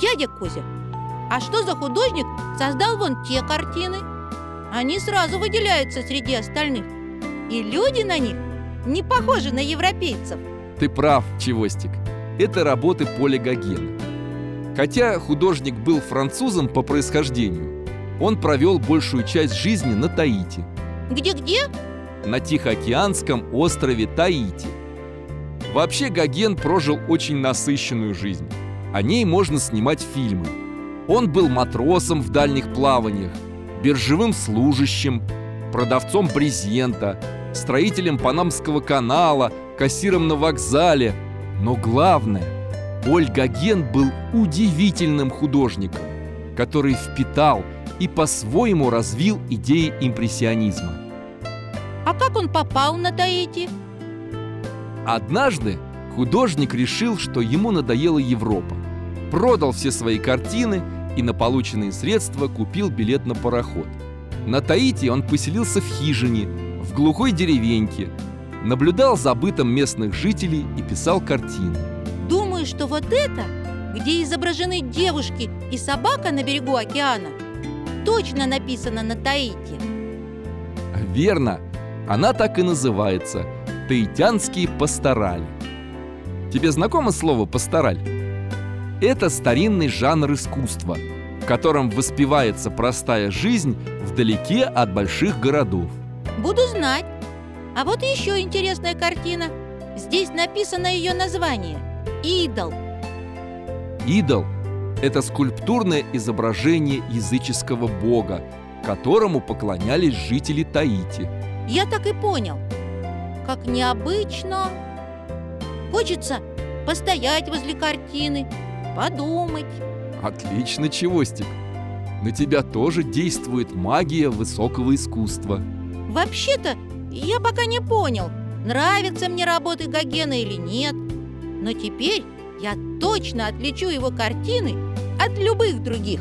Дядя Кузя, а что за художник создал вон те картины? Они сразу выделяются среди остальных. И люди на них не похожи на европейцев. Ты прав, Чевостик. Это работы Поля Гогена. Хотя художник был французом по происхождению Он провел большую часть жизни на Таити. Где-где? На Тихоокеанском острове Таити. Вообще Гоген прожил очень насыщенную жизнь О ней можно снимать фильмы Он был матросом в дальних плаваниях Биржевым служащим Продавцом брезента Строителем Панамского канала Кассиром на вокзале Но главное – Поль Гоген был удивительным художником, который впитал и по-своему развил идеи импрессионизма. А как он попал на Таити? Однажды художник решил, что ему надоела Европа. Продал все свои картины и на полученные средства купил билет на пароход. На Таити он поселился в хижине, в глухой деревеньке, наблюдал за бытом местных жителей и писал картины. Думаю, что вот это, где изображены девушки и собака на берегу океана, точно написано на Таити. Верно, она так и называется – Таитянский пастораль. Тебе знакомо слово «пастораль»? Это старинный жанр искусства, в котором воспевается простая жизнь вдалеке от больших городов. Буду знать. А вот еще интересная картина. Здесь написано ее название – Идол Идол – это скульптурное изображение языческого бога, которому поклонялись жители Таити Я так и понял Как необычно Хочется постоять возле картины, подумать. Отлично, Чевостик. На тебя тоже действует магия высокого искусства. Вообще-то я пока не понял, нравятся мне работы Гогена или нет. Но теперь я точно отличу его картины от любых других.